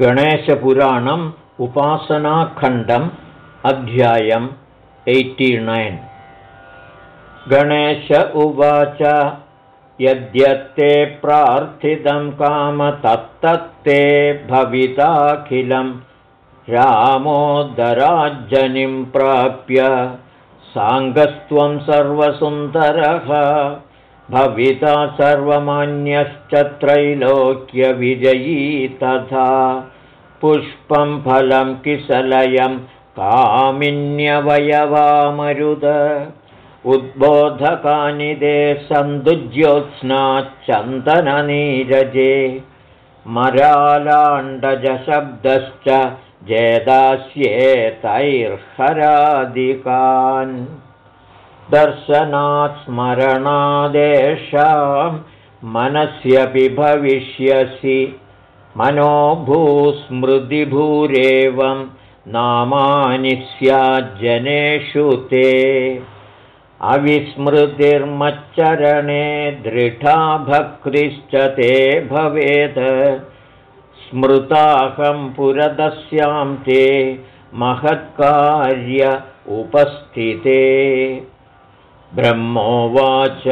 गणेशपुराणम् उपासनाखण्डम् अध्यायम् एय्टिनैन् गणेश उवाच यद्यत्ते प्रार्थितं कामतत्तत्ते भविताखिलं रामोदराज्जनिं प्राप्य साङ्गस्त्वं सर्वसुन्दरः भविता सर्वमान्यश्च त्रैलोक्यविजयी तथा पुष्पं फलं किसलयं कामिन्यवयवामरुद। उद्बोधकानि दे सन्दुज्योत्स्नाच्चन्दननीरजे मरालाण्डजशब्दश्च जेदास्येतैर्हरादिकान् दर्शनात् स्मरणादेशां मनस्यपि भविष्यसि। मनोभूस्मृतिभूरेवं नामानि स्याज्जनेषु ते। अविस्मृतिर्मच्चरणे दृढा भक्तिश्च ते भवेत्। स्मृताहं पुरदस्यां ते महत्कार्य उपस्थिते ब्रह्मोवाच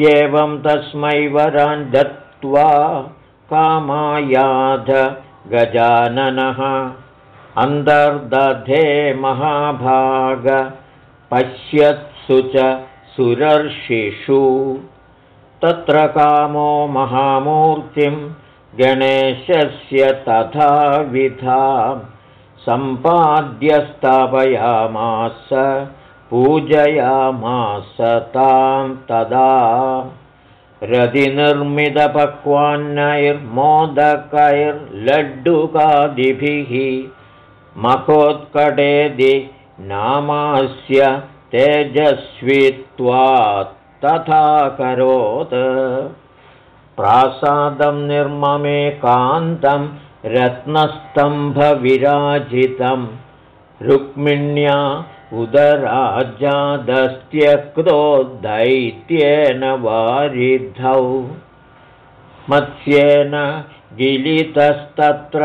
एवं तस्मै वरान् दत्त्वा कामायाध गजाननः। अन्तर्दधे महाभाग पश्यत्सु च सुरर्षिषु। तत्र कामो महामूर्तिं गणेशस्य तथाविधा सम्पाद्य स्थापयामास पूजयामास तां तदा रदिनिर्मितपक्वान्नैर्मोदकैर्लड्डुकादिभिः मखोत्कटेदि नामास्य तेजस्वित्वात् तथा करोत्। प्रासादं निर्ममे कान्तं रत्नस्तम्भविराजितं रुक्मिण्या उदराजादस्त्यक्तो दैत्येन वारिधौ। मत्स्येन गिलितस्तत्र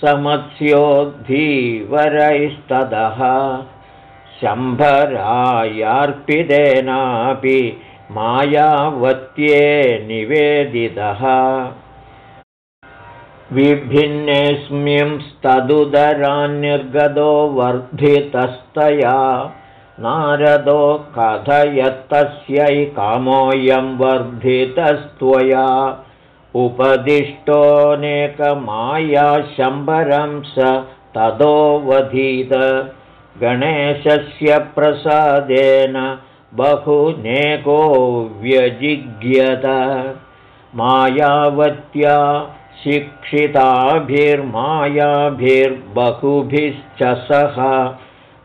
समत्स्योद्धीवरैस्ततः शम्भरायार्पितेनापि मायावत्ये निवेदितः विभिन्नेऽस्मिंस्तदुदरान्निर्गतो वर्धितस्तया। नारदो कथयत्तस्यै कामोऽयं वर्धितस्त्वया। उपदिष्टोऽनेकमायाशम्बरं स ततोऽवधीत गणेशस्य प्रसादेन बहुनेको व्यजिज्ञत। मायावत्या शिक्षिताभिर्मायाभिर्बहुभिश्च सह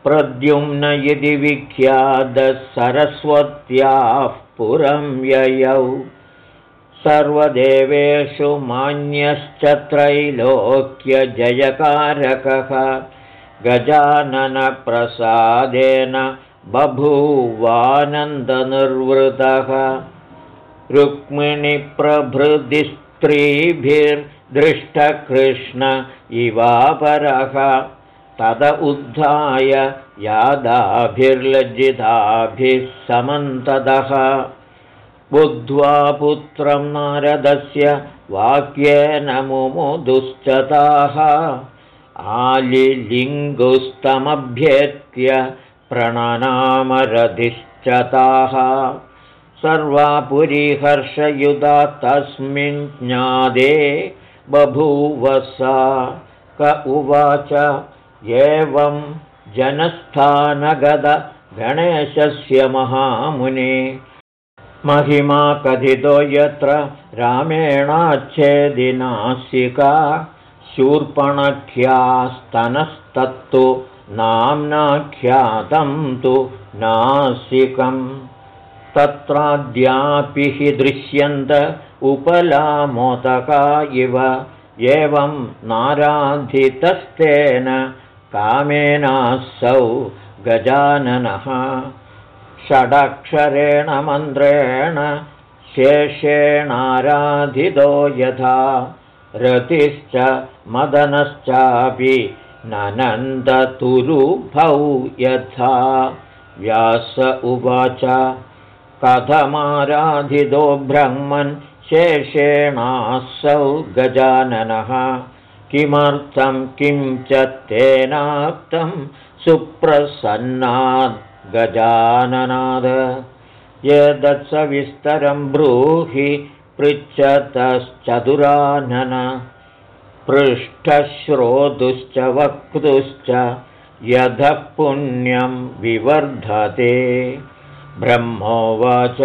प्रद्युम्न यदि विख्यातः सरस्वत्याः पुरं ययौ। सर्वदेवेषु मान्यश्च त्रैलोक्यजयकारकः गजाननप्रसादेन बभूवानन्दनिर्वृतः। रुक्मिणिप्रभृतिः स्त्रीभिर्दृष्टकृष्ण इवापरः। तद उद्धाय यादाभिर्लज्जिताभिः समन्ततः। बुद्ध्वा पुत्रं नारदस्य वाक्येन मुमुदुश्चताः। आलिलिङ्गुस्तमभ्येत्य प्रणनामरधिश्चताः सर्वा पुरीहर्षयुधा तस्मिन् ज्ञादे बभूवसा क उवाच एवं जनस्थानगदगणेशस्य महामुने। महिमा कथितो यत्र रामेणाच्छेदिनासिका। शूर्पणख्यास्तनस्तत्तु नाम्नाख्यातं तु नासिकम् तत्राद्यापि हि दृश्यन्त उपलामोदका इव। एवं नाराधितस्तेन कामेनासौ गजाननः। षडक्षरेण मन्त्रेण शेषेणाराधितो यथा। रतिश्च मदनश्चापि ननन्दतुरुभौ यथा। व्यास उवाच कथमाराधितो ब्रह्मन् शेषेणासौ गजाननः। किमर्थं किं च तेनाप्तं सुप्रसन्नाद् गजाननाद। यदत्सविस्तरं ब्रूहि पृच्छतश्चतुरानन। पृष्ठश्रोतुश्च वक्तुश्च यधः पुण्यं विवर्धते ब्रह्मोवाच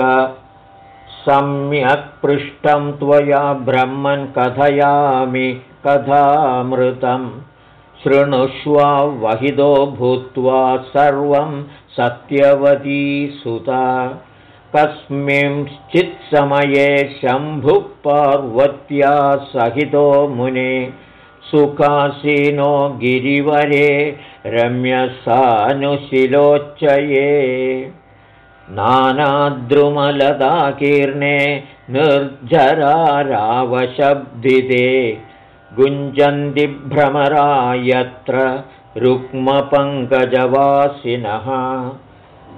सम्यक् पृष्टं त्वया ब्रह्मन् कथयामि कथामृतं वहिदो भूत्वा सर्वं सत्यवती सुता। कस्मिंश्चित्समये शम्भुः पार्वत्या सहितो मुने। सुखासीनो गिरिवरे रम्यसानुशिलोच्चये नानाद्रुमलदाकीर्णे निर्झरारावशब्दिते गुञ्जन्तिभ्रमरा यत्र रुक्मपङ्कजवासिनः।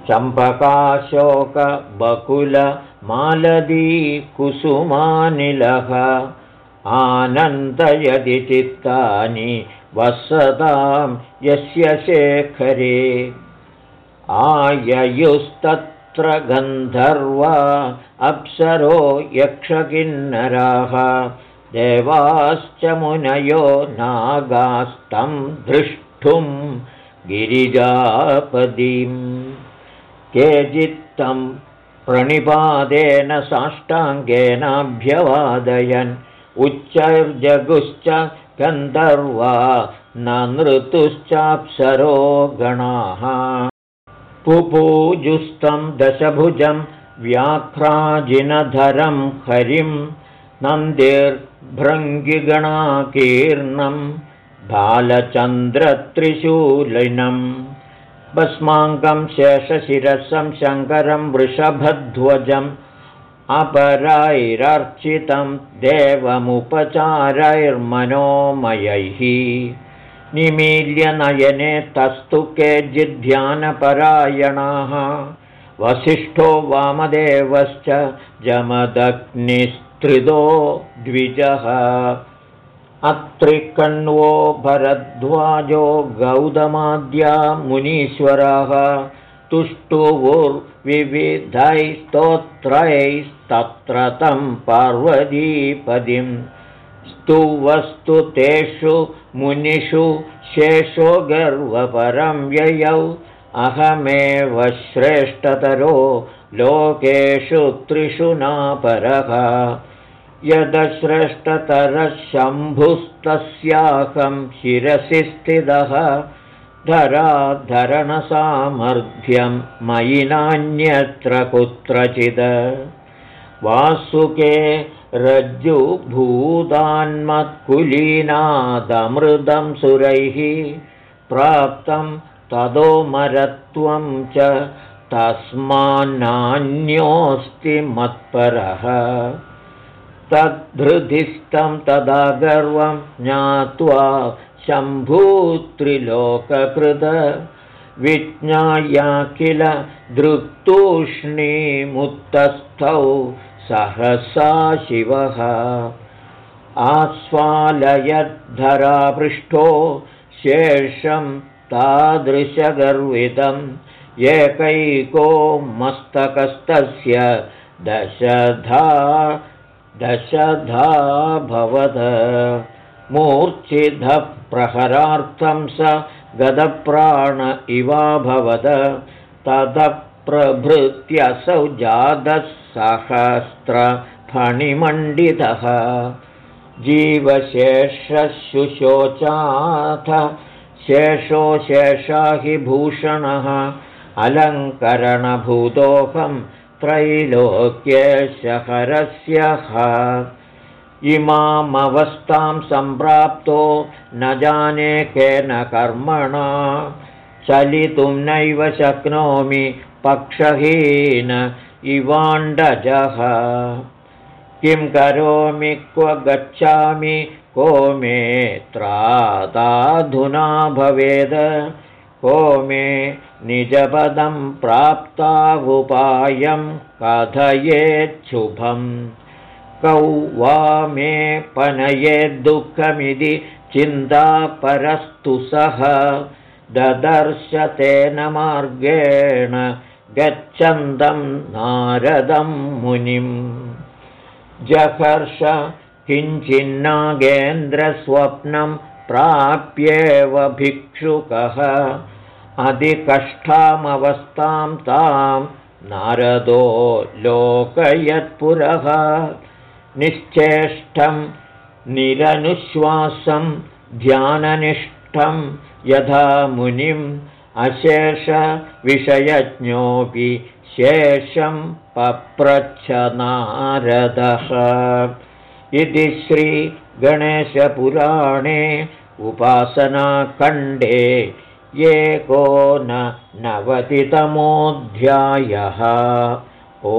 चम्पकाशोकबकुलमालदी कुसुमानिलः आनन्दयदि चित्तानि वसतां यस्य शेखरे आययुस्तत्र गन्धर्वा अप्सरो यक्षकिन्नराः। देवाश्च मुनयो नागास्तं द्रष्टुं गिरिजापदीम् केचित्तं प्रणिपादेन साष्टाङ्गेनाभ्यवादयन्। उच्चैर्जगुश्च गन्धर्वा न नृतुश्चाप्सरो गणाः पुपूजुस्तं दशभुजं व्याघ्राजिनधरं हरिं नन्दिर्भृङ्गिगणाकीर्णं बालचन्द्रत्रिशूलिनम् भस्माङ्गं शेषशिरसं शङ्करं वृषभध्वजम् अपरैरर्चितं देवमुपचारैर्मनोमयैः निमील्यनयने तस्तु केचिद्ध्यानपरायणाः। वसिष्ठो वामदेवश्च जमदग्निस्त्रिदो द्विजः। अत्रिकण्वो भरद्वाजो गौतमाद्या मुनीश्वराः। तुष्टुवुर्विविधैस्तोत्रैस्तत्र तं पार्वतीपदिं स्तुवस्तु तेषु मुनिषु शेषो गर्वपरं व्ययौ अहमेव श्रेष्ठतरो लोकेषु त्रिषु नापरः। यदश्रेष्ठतरः शम्भुस्तस्याहं शिरसि धराधरणसामर्थ्यं मयि नान्यत्र कुत्रचित्। वासुके रज्जुभूतान्मत्कुलीनादमृदं सुरैः प्राप्तं तदोमरत्वं च तस्मान्नान्योऽस्ति मत्परः। तद्धृधिस्थं तदा गर्वं ज्ञात्वा शम्भूत्रिलोककृत विज्ञाया किल दृक्तूष्णीमुत्तस्थौ सहसा शिवः आस्वालयद्धरापृष्ठो शेषं तादृशगर्वितम् एकैको मस्तकस्तस्य दशधा दशधा भवद। मूर्च्छिधः प्रहरार्थं स गदप्राण इवाभवद। ततः प्रभृत्यसौ जातः सहस्रफणिमण्डितः। जीवशेषशुशोचाथ शेषो शेषा हि भूषणः। अलङ्करणभूतोऽहं त्रैलोक्यशहरस्य। इमामवस्थां सम्प्राप्तो न जाने केन कर्मणा। चलितुं नैव शक्नोमि पक्षहीन इवाण्डजः। किं करोमि क्व गच्छामि को मे त्रादाधुना भवेद। को मे निजपदं प्राप्तावुपायं कथयेच्छुभम् कौ वा मे पनयेद्दुःखमिति चिन्तापरस्तु सः। ददर्श तेन मार्गेण गच्छन्दं नारदं मुनिम्। जहर्ष किञ्चिन्नागेन्द्रस्वप्नं प्राप्येव भिक्षुकः। अधिकष्टामवस्थां तां नारदो लोकयत्पुरः। निश्चेष्टं निरनुश्वासं ध्याननिष्ठं यथा मुनिम् अशेषविषयज्ञोऽपि शेषं पप्रच्छनारदः। इति श्रीगणेशपुराणे उपासनाखण्डे एको न नवतितमोऽध्यायः ओ